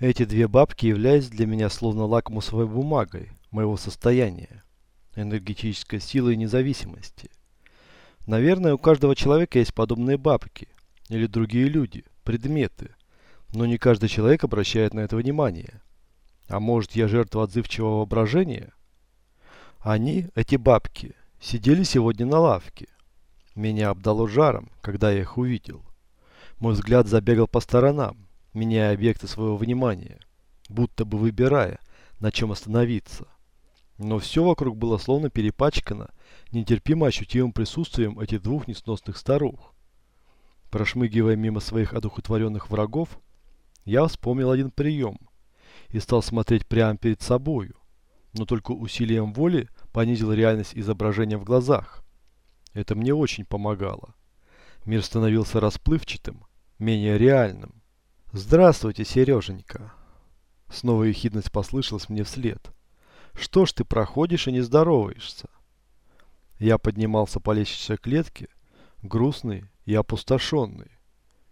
Эти две бабки являлись для меня словно лакмусовой бумагой моего состояния, энергетической силы и независимости. Наверное, у каждого человека есть подобные бабки, или другие люди, предметы, но не каждый человек обращает на это внимание. А может, я жертва отзывчивого воображения? Они, эти бабки, сидели сегодня на лавке. Меня обдало жаром, когда я их увидел. Мой взгляд забегал по сторонам меняя объекты своего внимания, будто бы выбирая, на чем остановиться. Но все вокруг было словно перепачкано нетерпимо ощутимым присутствием этих двух несносных старух. Прошмыгивая мимо своих одухотворенных врагов, я вспомнил один прием и стал смотреть прямо перед собою, но только усилием воли понизил реальность изображения в глазах. Это мне очень помогало. Мир становился расплывчатым, менее реальным. «Здравствуйте, Сереженька!» Снова ехидность послышалась мне вслед. «Что ж ты проходишь и не здороваешься?» Я поднимался по лестничной клетке, грустный и опустошенный.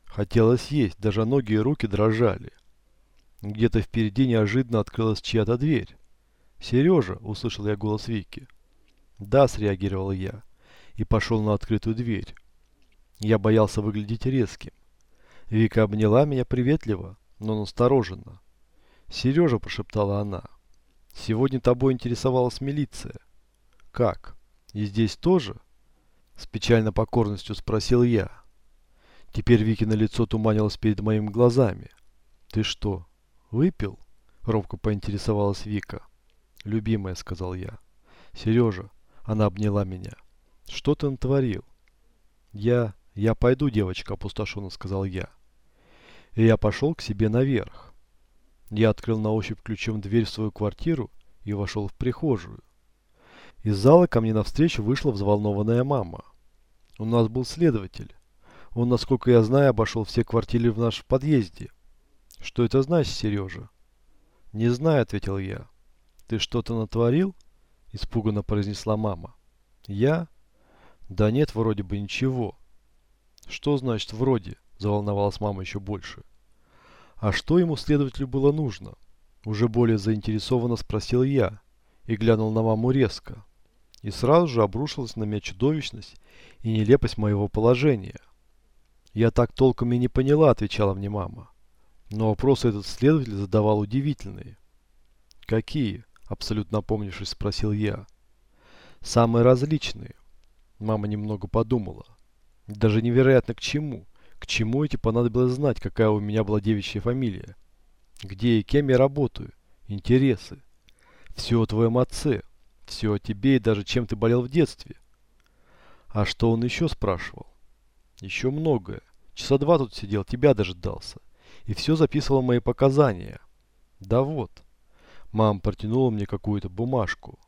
Хотелось есть, даже ноги и руки дрожали. Где-то впереди неожиданно открылась чья-то дверь. «Сережа!» – услышал я голос Вики. «Да», – среагировал я и пошел на открытую дверь. Я боялся выглядеть резким. Вика обняла меня приветливо, но настороженно. «Сережа», — прошептала она, — «сегодня тобой интересовалась милиция». «Как? И здесь тоже?» С печальной покорностью спросил я. Теперь Викино лицо туманилось перед моими глазами. «Ты что, выпил?» — робко поинтересовалась Вика. «Любимая», — сказал я. «Сережа», — она обняла меня. «Что ты натворил?» «Я... я пойду, девочка», — опустошенно сказал я и я пошел к себе наверх. Я открыл на ощупь ключом дверь в свою квартиру и вошел в прихожую. Из зала ко мне навстречу вышла взволнованная мама. У нас был следователь. Он, насколько я знаю, обошел все квартиры в нашем подъезде. Что это значит, Сережа? Не знаю, ответил я. Ты что-то натворил? Испуганно произнесла мама. Я? Да нет, вроде бы ничего. Что значит вроде? Заволновалась мама еще больше. «А что ему, следователю, было нужно?» Уже более заинтересованно спросил я и глянул на маму резко. И сразу же обрушилась на меня чудовищность и нелепость моего положения. «Я так толком и не поняла», — отвечала мне мама. Но вопросы этот следователь задавал удивительные. «Какие?» — абсолютно опомнившись, спросил я. «Самые различные». Мама немного подумала. «Даже невероятно к чему?» К чему эти понадобилось знать, какая у меня была девичья фамилия? Где и кем я работаю? Интересы? Все о твоем отце. Все о тебе и даже чем ты болел в детстве. А что он еще спрашивал? Еще многое. Часа два тут сидел, тебя дожидался. И все записывал мои показания. Да вот. Мама протянула мне какую-то бумажку.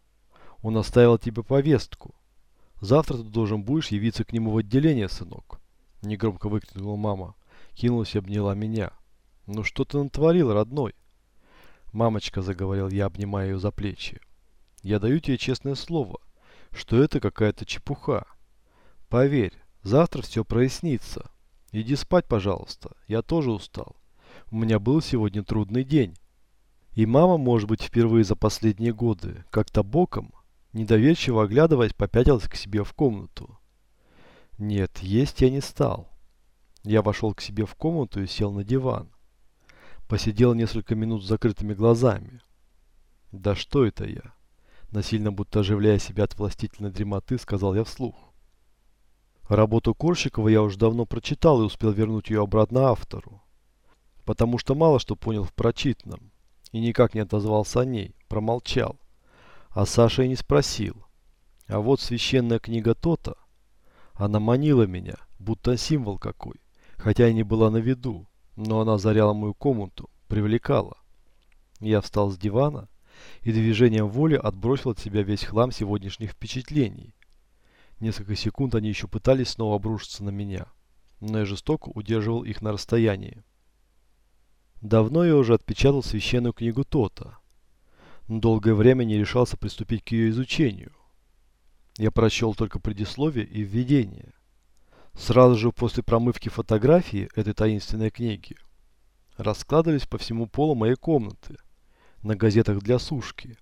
Он оставил тебе повестку. Завтра ты должен будешь явиться к нему в отделение, сынок. Негромко выкрикнула мама. Кинулась и обняла меня. «Ну что ты натворил, родной?» «Мамочка», — заговорил я, обнимая ее за плечи. «Я даю тебе честное слово, что это какая-то чепуха. Поверь, завтра все прояснится. Иди спать, пожалуйста, я тоже устал. У меня был сегодня трудный день». И мама, может быть, впервые за последние годы, как-то боком, недоверчиво оглядываясь, попятилась к себе в комнату. Нет, есть я не стал. Я вошел к себе в комнату и сел на диван. Посидел несколько минут с закрытыми глазами. Да что это я? Насильно будто оживляя себя от властительной дремоты, сказал я вслух. Работу Корщикова я уже давно прочитал и успел вернуть ее обратно автору. Потому что мало что понял в прочитанном. И никак не отозвался о ней, промолчал. А Саша и не спросил. А вот священная книга Тота -то она манила меня, будто символ какой, хотя и не была на виду, но она заряла мою комнату, привлекала. Я встал с дивана и движением воли отбросил от себя весь хлам сегодняшних впечатлений. Несколько секунд они еще пытались снова обрушиться на меня, но я жестоко удерживал их на расстоянии. Давно я уже отпечатал священную книгу Тота, но долгое время не решался приступить к ее изучению. Я прочел только предисловие и введение. Сразу же после промывки фотографии этой таинственной книги раскладывались по всему полу моей комнаты на газетах для сушки.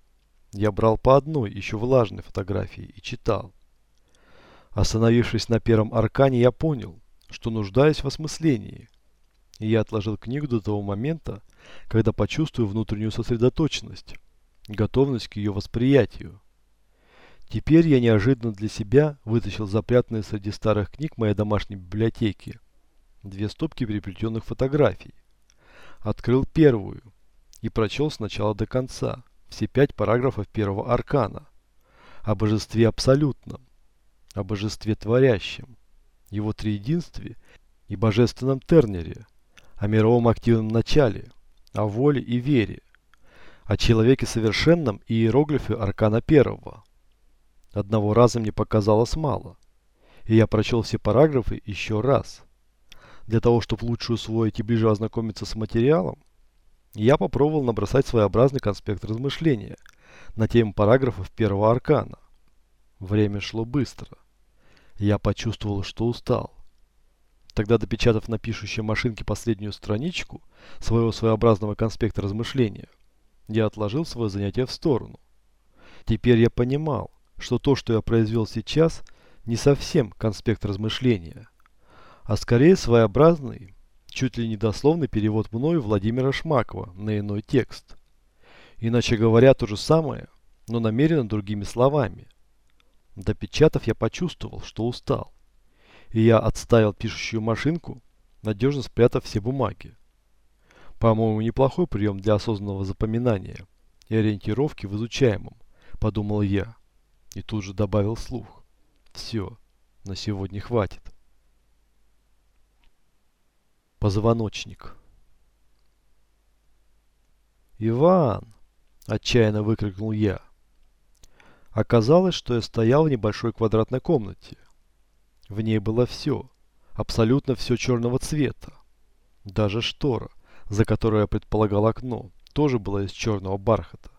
Я брал по одной, еще влажной фотографии и читал. Остановившись на первом аркане, я понял, что нуждаюсь в осмыслении. И я отложил книгу до того момента, когда почувствую внутреннюю сосредоточенность, готовность к ее восприятию. Теперь я неожиданно для себя вытащил запрятанные среди старых книг моей домашней библиотеки две стопки переплетенных фотографий. Открыл первую и прочел с начала до конца все пять параграфов первого аркана о божестве абсолютном, о божестве творящем, его триединстве и божественном тернере, о мировом активном начале, о воле и вере, о человеке совершенном и иероглифе аркана первого. Одного раза мне показалось мало, и я прочел все параграфы еще раз. Для того, чтобы лучше усвоить и ближе ознакомиться с материалом, я попробовал набросать своеобразный конспект размышления на тему параграфов первого аркана. Время шло быстро. Я почувствовал, что устал. Тогда, допечатав на пишущей машинке последнюю страничку своего своеобразного конспекта размышления, я отложил свое занятие в сторону. Теперь я понимал, что то, что я произвел сейчас, не совсем конспект размышления, а скорее своеобразный, чуть ли не дословный перевод мною Владимира Шмакова на иной текст. Иначе говоря, то же самое, но намеренно другими словами. Допечатав, я почувствовал, что устал. И я отставил пишущую машинку, надежно спрятав все бумаги. По-моему, неплохой прием для осознанного запоминания и ориентировки в изучаемом, подумал я и тут же добавил слух. «Все, на сегодня хватит». Позвоночник. «Иван!» – отчаянно выкрикнул я. Оказалось, что я стоял в небольшой квадратной комнате. В ней было все, абсолютно все черного цвета. Даже штора, за которой я предполагал окно, тоже была из черного бархата.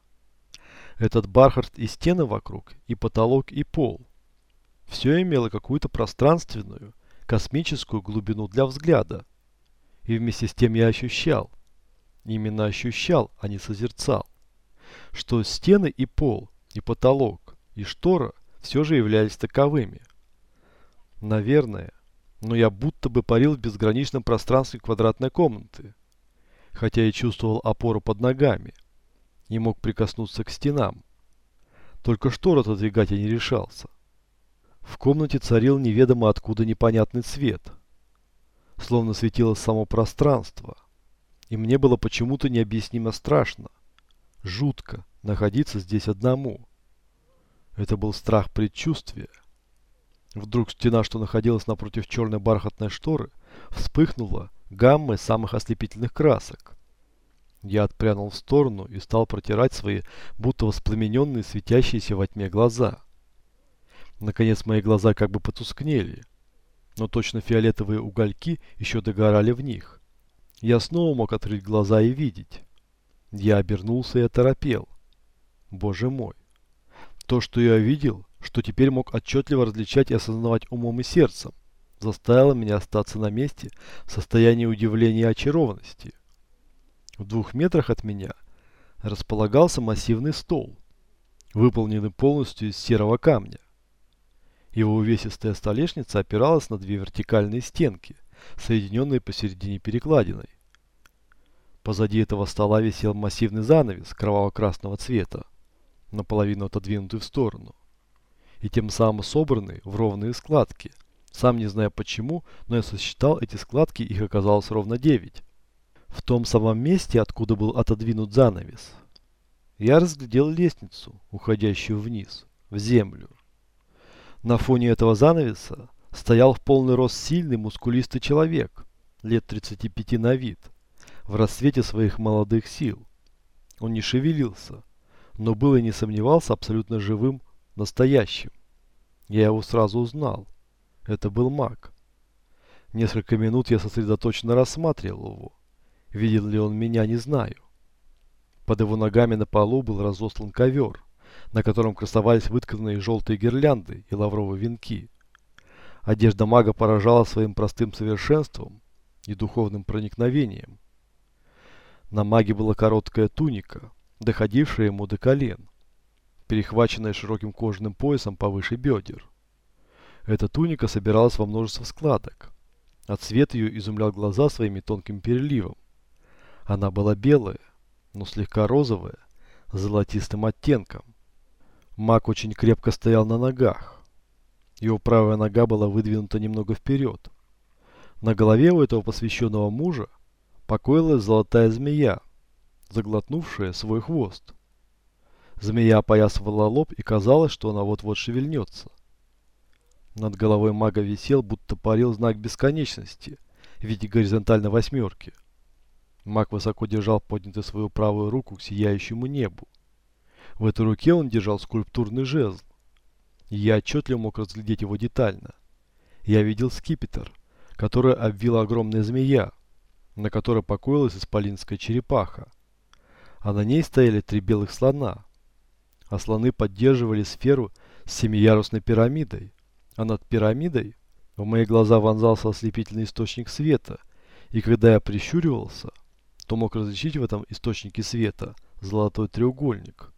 Этот бархат и стены вокруг, и потолок, и пол. Все имело какую-то пространственную, космическую глубину для взгляда. И вместе с тем я ощущал, именно ощущал, а не созерцал, что стены и пол, и потолок, и штора все же являлись таковыми. Наверное, но я будто бы парил в безграничном пространстве квадратной комнаты, хотя и чувствовал опору под ногами – не мог прикоснуться к стенам. Только штор отодвигать я не решался. В комнате царил неведомо откуда непонятный цвет. Словно светило само пространство. И мне было почему-то необъяснимо страшно. Жутко находиться здесь одному. Это был страх предчувствия. Вдруг стена, что находилась напротив черной бархатной шторы, вспыхнула гаммой самых ослепительных красок. Я отпрянул в сторону и стал протирать свои, будто воспламененные, светящиеся во тьме глаза. Наконец мои глаза как бы потускнели, но точно фиолетовые угольки еще догорали в них. Я снова мог открыть глаза и видеть. Я обернулся и оторопел. Боже мой! То, что я видел, что теперь мог отчетливо различать и осознавать умом и сердцем, заставило меня остаться на месте в состоянии удивления и очарованности в двух метрах от меня располагался массивный стол, выполненный полностью из серого камня. Его увесистая столешница опиралась на две вертикальные стенки, соединенные посередине перекладиной. Позади этого стола висел массивный занавес кроваво-красного цвета, наполовину отодвинутый в сторону, и тем самым собранный в ровные складки. Сам не зная почему, но я сосчитал эти складки, их оказалось ровно девять в том самом месте, откуда был отодвинут занавес. Я разглядел лестницу, уходящую вниз, в землю. На фоне этого занавеса стоял в полный рост сильный мускулистый человек, лет 35 на вид, в рассвете своих молодых сил. Он не шевелился, но был и не сомневался абсолютно живым, настоящим. Я его сразу узнал. Это был маг. Несколько минут я сосредоточенно рассматривал его. Видел ли он меня, не знаю. Под его ногами на полу был разослан ковер, на котором красовались вытканные желтые гирлянды и лавровые венки. Одежда мага поражала своим простым совершенством и духовным проникновением. На маге была короткая туника, доходившая ему до колен, перехваченная широким кожаным поясом повыше бедер. Эта туника собиралась во множество складок, а цвет ее изумлял глаза своими тонким переливом. Она была белая, но слегка розовая, с золотистым оттенком. Мак очень крепко стоял на ногах. Его правая нога была выдвинута немного вперед. На голове у этого посвященного мужа покоилась золотая змея, заглотнувшая свой хвост. Змея опоясывала лоб и казалось, что она вот-вот шевельнется. Над головой мага висел, будто парил знак бесконечности в виде горизонтальной восьмерки – Мак высоко держал поднятую свою правую руку к сияющему небу. В этой руке он держал скульптурный жезл. Я отчетливо мог разглядеть его детально. Я видел скипетр, который обвила огромная змея, на которой покоилась исполинская черепаха. А на ней стояли три белых слона. А слоны поддерживали сферу с семиярусной пирамидой. А над пирамидой в мои глаза вонзался ослепительный источник света. И когда я прищуривался, что мог различить в этом источнике света золотой треугольник.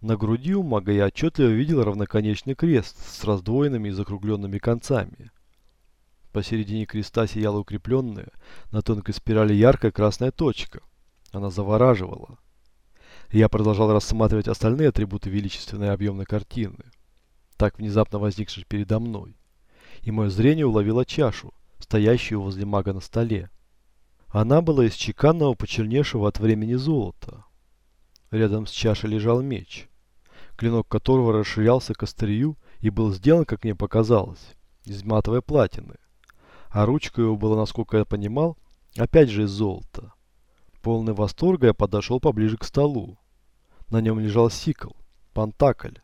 На груди у мага я отчетливо видел равноконечный крест с раздвоенными и закругленными концами. Посередине креста сияла укрепленная на тонкой спирали яркая красная точка. Она завораживала. Я продолжал рассматривать остальные атрибуты величественной объемной картины, так внезапно возникшей передо мной. И мое зрение уловило чашу, стоящую возле мага на столе. Она была из чеканного почерневшего от времени золота. Рядом с чашей лежал меч, клинок которого расширялся к острию и был сделан, как мне показалось, из матовой платины. А ручка его была, насколько я понимал, опять же из золота. Полный восторга я подошел поближе к столу. На нем лежал сикл, пантакль,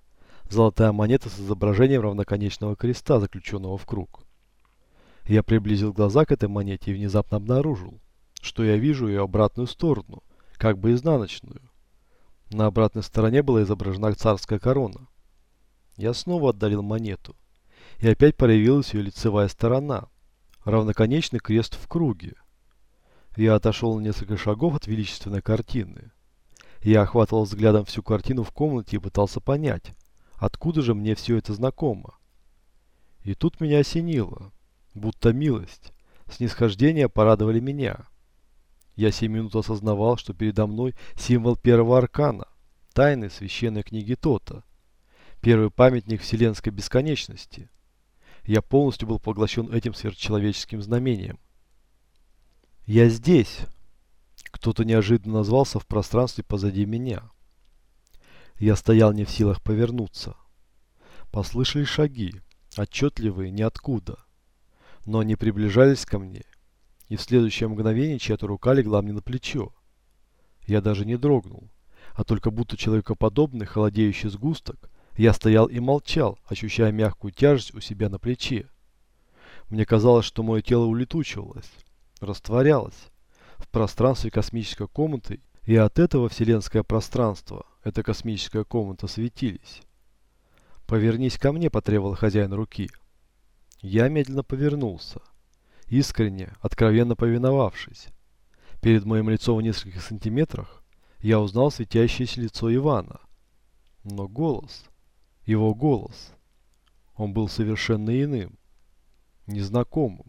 золотая монета с изображением равноконечного креста, заключенного в круг. Я приблизил глаза к этой монете и внезапно обнаружил – что я вижу ее обратную сторону, как бы изнаночную. На обратной стороне была изображена царская корона. Я снова отдалил монету, и опять проявилась ее лицевая сторона, равноконечный крест в круге. Я отошел на несколько шагов от величественной картины. Я охватывал взглядом всю картину в комнате и пытался понять, откуда же мне все это знакомо. И тут меня осенило, будто милость, снисхождение порадовали меня. Я семь минут осознавал, что передо мной символ первого аркана, тайны священной книги Тота, первый памятник вселенской бесконечности. Я полностью был поглощен этим сверхчеловеческим знамением. «Я здесь!» Кто-то неожиданно назвался в пространстве позади меня. Я стоял не в силах повернуться. Послышались шаги, отчетливые ниоткуда. Но они приближались ко мне, и в следующее мгновение чья-то рука легла мне на плечо. Я даже не дрогнул, а только будто человекоподобный холодеющий сгусток, я стоял и молчал, ощущая мягкую тяжесть у себя на плече. Мне казалось, что мое тело улетучивалось, растворялось в пространстве космической комнаты, и от этого вселенское пространство, эта космическая комната, светились. «Повернись ко мне», – потребовал хозяин руки. Я медленно повернулся искренне, откровенно повиновавшись. Перед моим лицом в нескольких сантиметрах я узнал светящееся лицо Ивана. Но голос, его голос, он был совершенно иным, незнакомым.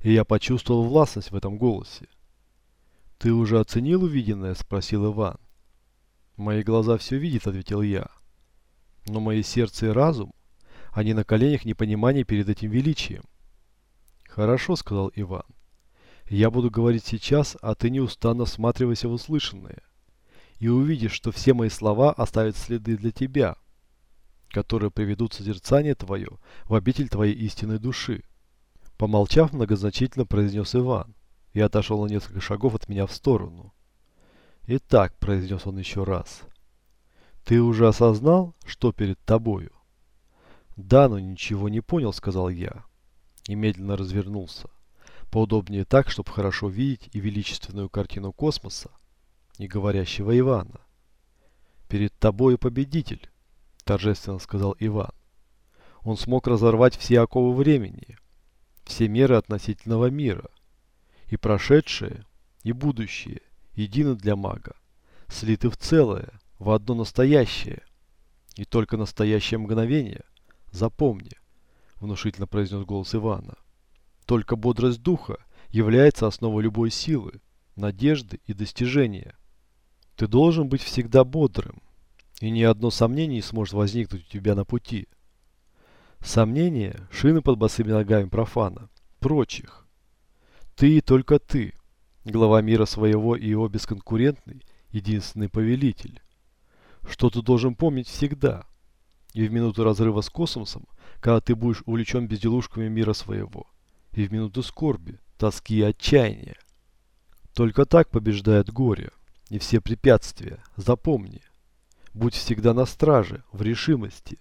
И я почувствовал властность в этом голосе. «Ты уже оценил увиденное?» – спросил Иван. «Мои глаза все видят», – ответил я. «Но мои сердце и разум, они на коленях непонимания перед этим величием. «Хорошо», — сказал Иван. «Я буду говорить сейчас, а ты неустанно всматривайся в услышанное. И увидишь, что все мои слова оставят следы для тебя, которые приведут созерцание твое в обитель твоей истинной души». Помолчав, многозначительно произнес Иван и отошел на несколько шагов от меня в сторону. «Итак», — произнес он еще раз, — «ты уже осознал, что перед тобою?» «Да, но ничего не понял», — сказал я немедленно развернулся. Поудобнее так, чтобы хорошо видеть и величественную картину космоса, не говорящего Ивана. «Перед тобой победитель», – торжественно сказал Иван. Он смог разорвать все оковы времени, все меры относительного мира. И прошедшее, и будущее едины для мага, слиты в целое, в одно настоящее. И только настоящее мгновение, запомни, внушительно произнес голос Ивана. Только бодрость духа является основой любой силы, надежды и достижения. Ты должен быть всегда бодрым, и ни одно сомнение не сможет возникнуть у тебя на пути. Сомнения – шины под босыми ногами профана, прочих. Ты и только ты, глава мира своего и его бесконкурентный, единственный повелитель. Что ты должен помнить всегда – и в минуту разрыва с космосом, когда ты будешь увлечен безделушками мира своего. И в минуту скорби, тоски и отчаяния. Только так побеждает горе и все препятствия. Запомни. Будь всегда на страже, в решимости,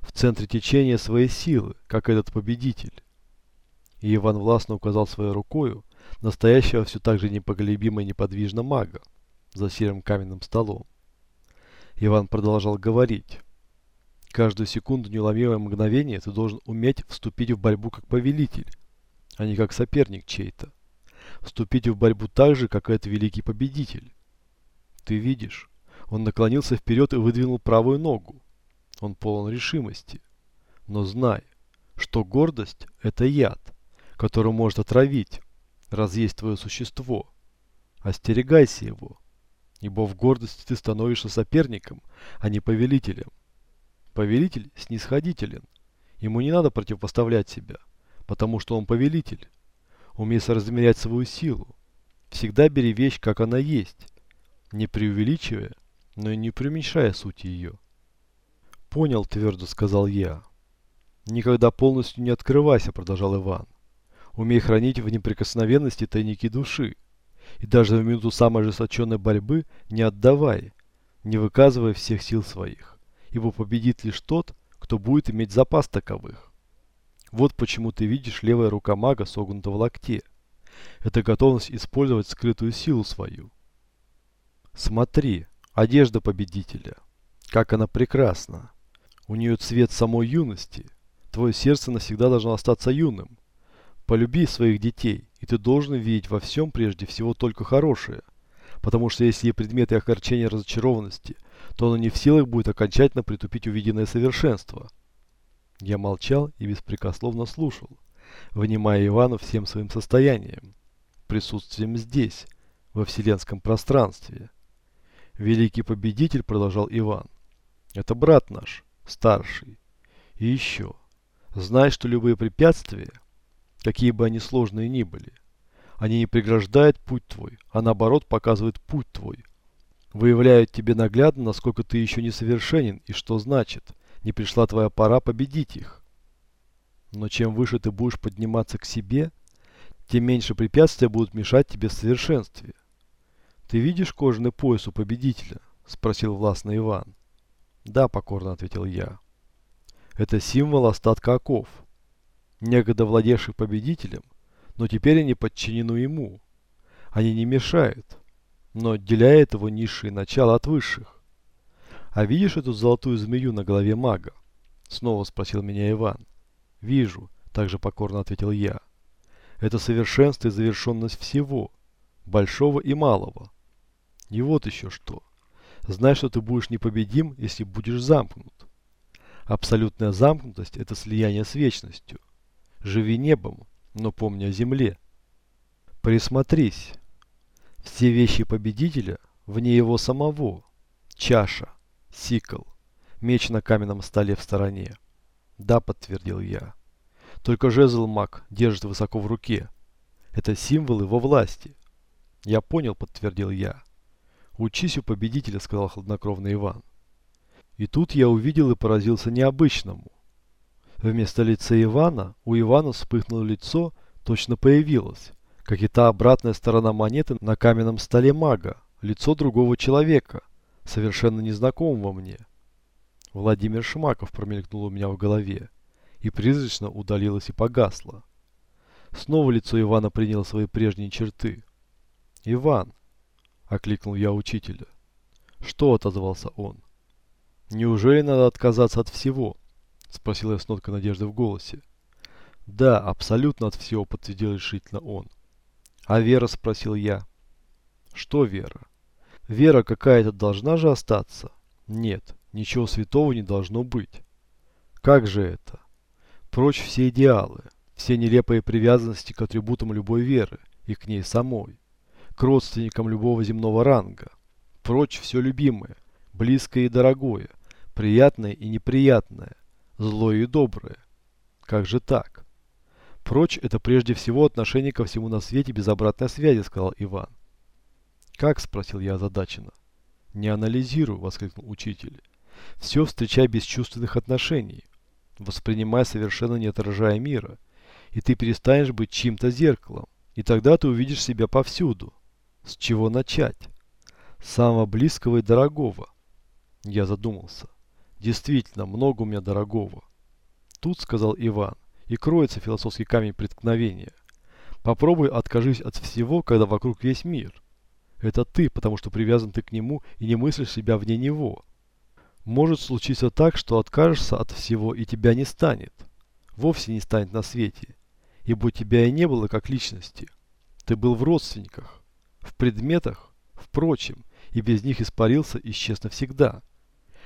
в центре течения своей силы, как этот победитель. И Иван властно указал своей рукою настоящего все так же непоколебимо и неподвижно мага за серым каменным столом. Иван продолжал говорить. Каждую секунду неуловимое мгновение ты должен уметь вступить в борьбу как повелитель, а не как соперник чей-то. Вступить в борьбу так же, как этот великий победитель. Ты видишь, он наклонился вперед и выдвинул правую ногу. Он полон решимости. Но знай, что гордость – это яд, который может отравить, разъесть твое существо. Остерегайся его, ибо в гордости ты становишься соперником, а не повелителем. Повелитель снисходителен. Ему не надо противопоставлять себя, потому что он повелитель. Умей соразмерять свою силу. Всегда бери вещь, как она есть, не преувеличивая, но и не преуменьшая сути ее. «Понял», – твердо сказал я. «Никогда полностью не открывайся», – продолжал Иван. «Умей хранить в неприкосновенности тайники души. И даже в минуту самой жесточенной борьбы не отдавай, не выказывая всех сил своих». Его победит лишь тот, кто будет иметь запас таковых. Вот почему ты видишь левая рука мага согнута в локте. Это готовность использовать скрытую силу свою. Смотри, одежда победителя. Как она прекрасна. У нее цвет самой юности. Твое сердце навсегда должно остаться юным. Полюби своих детей, и ты должен видеть во всем прежде всего только хорошее. Потому что если предметы огорчения разочарованности то она не в силах будет окончательно притупить увиденное совершенство. Я молчал и беспрекословно слушал, внимая Ивану всем своим состоянием, присутствием здесь, во вселенском пространстве. Великий победитель, продолжал Иван, это брат наш, старший. И еще, знай, что любые препятствия, какие бы они сложные ни были, они не преграждают путь твой, а наоборот показывают путь твой – выявляют тебе наглядно, насколько ты еще несовершенен и что значит, не пришла твоя пора победить их. Но чем выше ты будешь подниматься к себе, тем меньше препятствия будут мешать тебе в совершенстве. Ты видишь кожаный пояс у победителя? Спросил властный Иван. Да, покорно ответил я. Это символ остатка оков, некогда владевших победителем, но теперь они подчинены ему. Они не мешают, но отделяет его низшие начала от высших. А видишь эту золотую змею на голове мага? Снова спросил меня Иван. Вижу, также покорно ответил я. Это совершенство и завершенность всего, большого и малого. И вот еще что. Знай, что ты будешь непобедим, если будешь замкнут. Абсолютная замкнутость – это слияние с вечностью. Живи небом, но помни о земле. Присмотрись. Все вещи победителя, вне его самого, чаша, сикл, меч на каменном столе в стороне. Да, подтвердил я. Только жезл маг держит высоко в руке. Это символ его власти. Я понял, подтвердил я. Учись у победителя, сказал хладнокровный Иван. И тут я увидел и поразился необычному. Вместо лица Ивана у Ивана вспыхнуло лицо, точно появилось. Как-то обратная сторона монеты на каменном столе мага, лицо другого человека, совершенно незнакомого мне. Владимир Шмаков промелькнул у меня в голове и призрачно удалилось и погасло. Снова лицо Ивана приняло свои прежние черты. «Иван!» – окликнул я учителя. «Что?» – отозвался он. «Неужели надо отказаться от всего?» – спросила я с ноткой надежды в голосе. «Да, абсолютно от всего», – подтвердил решительно он. А Вера спросил я. Что Вера? Вера какая-то должна же остаться? Нет, ничего святого не должно быть. Как же это? Прочь все идеалы, все нелепые привязанности к атрибутам любой веры и к ней самой, к родственникам любого земного ранга. Прочь все любимое, близкое и дорогое, приятное и неприятное, злое и доброе. Как же так? «Прочь – это прежде всего отношение ко всему на свете без обратной связи», – сказал Иван. «Как?» – спросил я озадаченно. «Не анализирую, – воскликнул учитель. «Все встречай без чувственных отношений, воспринимай совершенно не отражая мира, и ты перестанешь быть чьим-то зеркалом, и тогда ты увидишь себя повсюду. С чего начать? С самого близкого и дорогого». Я задумался. «Действительно, много у меня дорогого». Тут сказал Иван и кроется философский камень преткновения. Попробуй откажись от всего, когда вокруг весь мир. Это ты, потому что привязан ты к нему и не мыслишь себя вне него. Может случиться так, что откажешься от всего и тебя не станет. Вовсе не станет на свете. Ибо тебя и не было как личности. Ты был в родственниках, в предметах, впрочем, и без них испарился, исчез навсегда.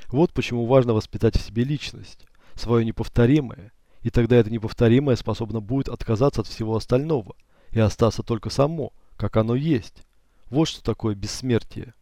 Вот почему важно воспитать в себе личность, свое неповторимое, и тогда это неповторимое способно будет отказаться от всего остального и остаться только само, как оно есть. Вот что такое бессмертие.